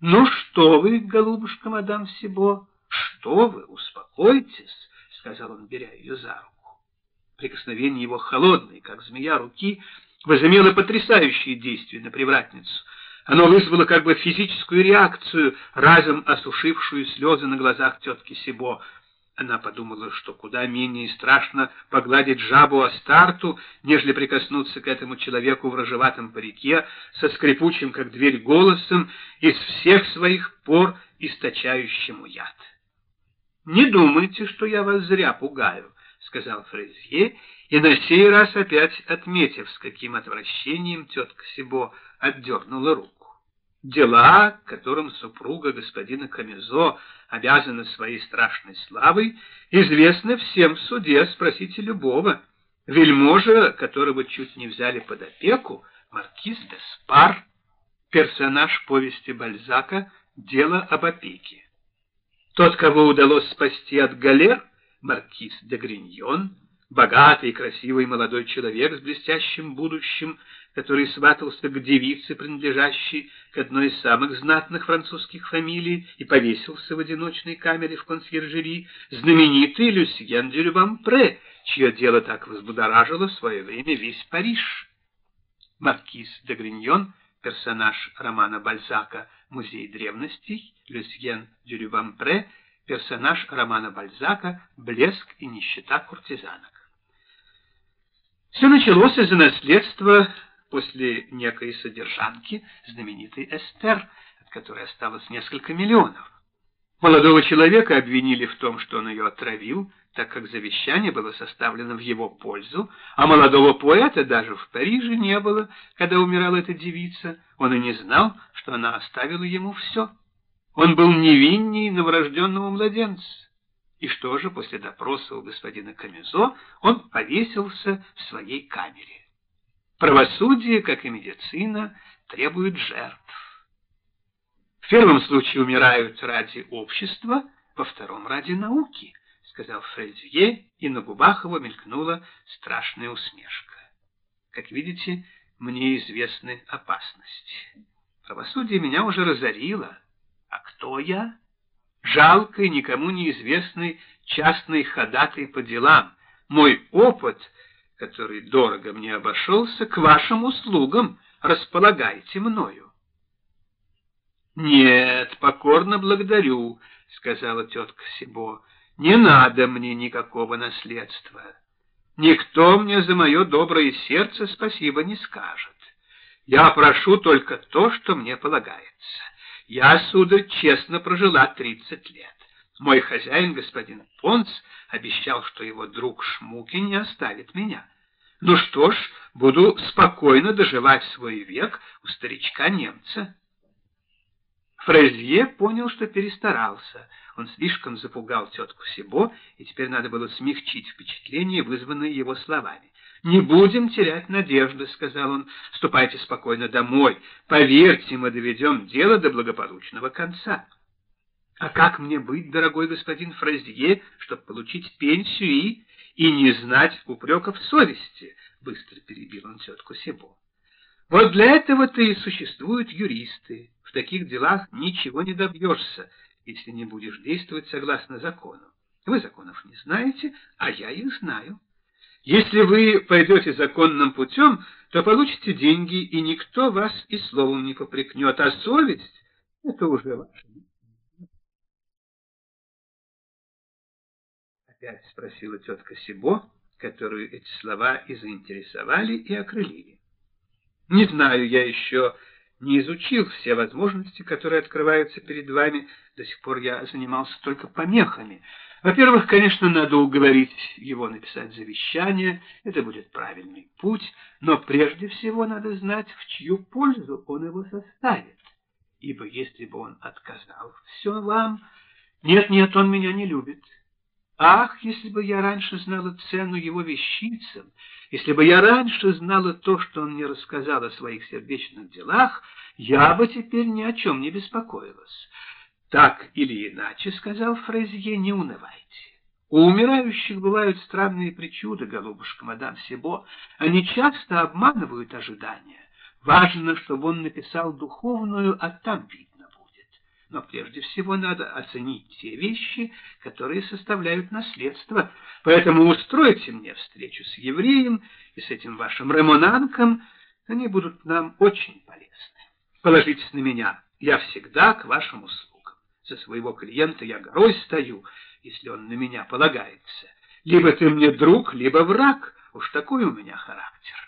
Ну что вы, голубушка, мадам Сибо, что вы, успокойтесь, — сказал он, беря ее за руку. Прикосновение его холодной, как змея, руки возымело потрясающее действие на привратницу. Оно вызвало как бы физическую реакцию, разом осушившую слезы на глазах тетки Сибо. Она подумала, что куда менее страшно погладить жабу Астарту, нежели прикоснуться к этому человеку в рыжеватом парике, со скрипучим, как дверь, голосом, из всех своих пор источающему яд. «Не думайте, что я вас зря пугаю», — сказал Фрезье, и на сей раз опять отметив, с каким отвращением тетка Сибо отдернула руку. Дела, которым супруга господина Камезо обязана своей страшной славой, известны всем в суде, спросите любого. Вельможа, которого чуть не взяли под опеку, маркиз де Спар, персонаж повести Бальзака «Дело об опеке». Тот, кого удалось спасти от галер, маркиз де Гриньон, богатый и красивый молодой человек с блестящим будущим, который сватался к девице, принадлежащей к одной из самых знатных французских фамилий, и повесился в одиночной камере в консьержери, знаменитый Люсьен де Любампре, чье дело так возбудоражило в свое время весь Париж. Маркиз де Гриньон, персонаж романа Бальзака «Музей древностей», Люсьен де Любампре, персонаж романа Бальзака «Блеск и нищета куртизанок». Все началось из-за наследства после некой содержанки, знаменитой Эстер, от которой осталось несколько миллионов. Молодого человека обвинили в том, что он ее отравил, так как завещание было составлено в его пользу, а молодого поэта даже в Париже не было, когда умирала эта девица. Он и не знал, что она оставила ему все. Он был невинней новорожденного младенца. И что же, после допроса у господина Камизо, он повесился в своей камере. Правосудие, как и медицина, требует жертв. В первом случае умирают ради общества, во втором — ради науки, — сказал Фрезье, и на губах его мелькнула страшная усмешка. Как видите, мне известны опасности. Правосудие меня уже разорило. А кто я? Жалкий, никому неизвестный частный ходатай по делам. Мой опыт — который дорого мне обошелся, к вашим услугам располагайте мною. — Нет, покорно благодарю, — сказала тетка Сибо, — не надо мне никакого наследства. Никто мне за мое доброе сердце спасибо не скажет. Я прошу только то, что мне полагается. Я, сударь, честно прожила тридцать лет. Мой хозяин, господин Понц, обещал, что его друг Шмуки не оставит меня. Ну что ж, буду спокойно доживать свой век у старичка-немца. Фрезье понял, что перестарался. Он слишком запугал тетку Сибо, и теперь надо было смягчить впечатление, вызванное его словами. «Не будем терять надежды», — сказал он. «Ступайте спокойно домой. Поверьте, мы доведем дело до благополучного конца». «А как мне быть, дорогой господин Фразье, чтобы получить пенсию и...» «И не знать упреков совести», — быстро перебил он тетку Себо. «Вот для этого-то и существуют юристы. В таких делах ничего не добьешься, если не будешь действовать согласно закону. Вы законов не знаете, а я их знаю». Если вы пойдете законным путем, то получите деньги, и никто вас и словом не попрекнет, а совесть — это уже ваше. Опять спросила тетка Сибо, которую эти слова и заинтересовали, и окрылили. Не знаю, я еще не изучил все возможности, которые открываются перед вами. До сих пор я занимался только помехами. Во-первых, конечно, надо уговорить его написать завещание, это будет правильный путь, но прежде всего надо знать, в чью пользу он его составит. Ибо если бы он отказал все вам... Нет-нет, он меня не любит. Ах, если бы я раньше знала цену его вещицам, если бы я раньше знала то, что он мне рассказал о своих сердечных делах, я бы теперь ни о чем не беспокоилась. Так или иначе, — сказал Фрезье, — не унывайте. У умирающих бывают странные причуды, голубушка, мадам Себо. Они часто обманывают ожидания. Важно, чтобы он написал духовную, там видно будет. Но прежде всего надо оценить те вещи, которые составляют наследство. Поэтому устройте мне встречу с евреем и с этим вашим ремонанком. Они будут нам очень полезны. Положитесь на меня, я всегда к вашим услугам. За своего клиента я горой стою, если он на меня полагается. Либо ты мне друг, либо враг. Уж такой у меня характер.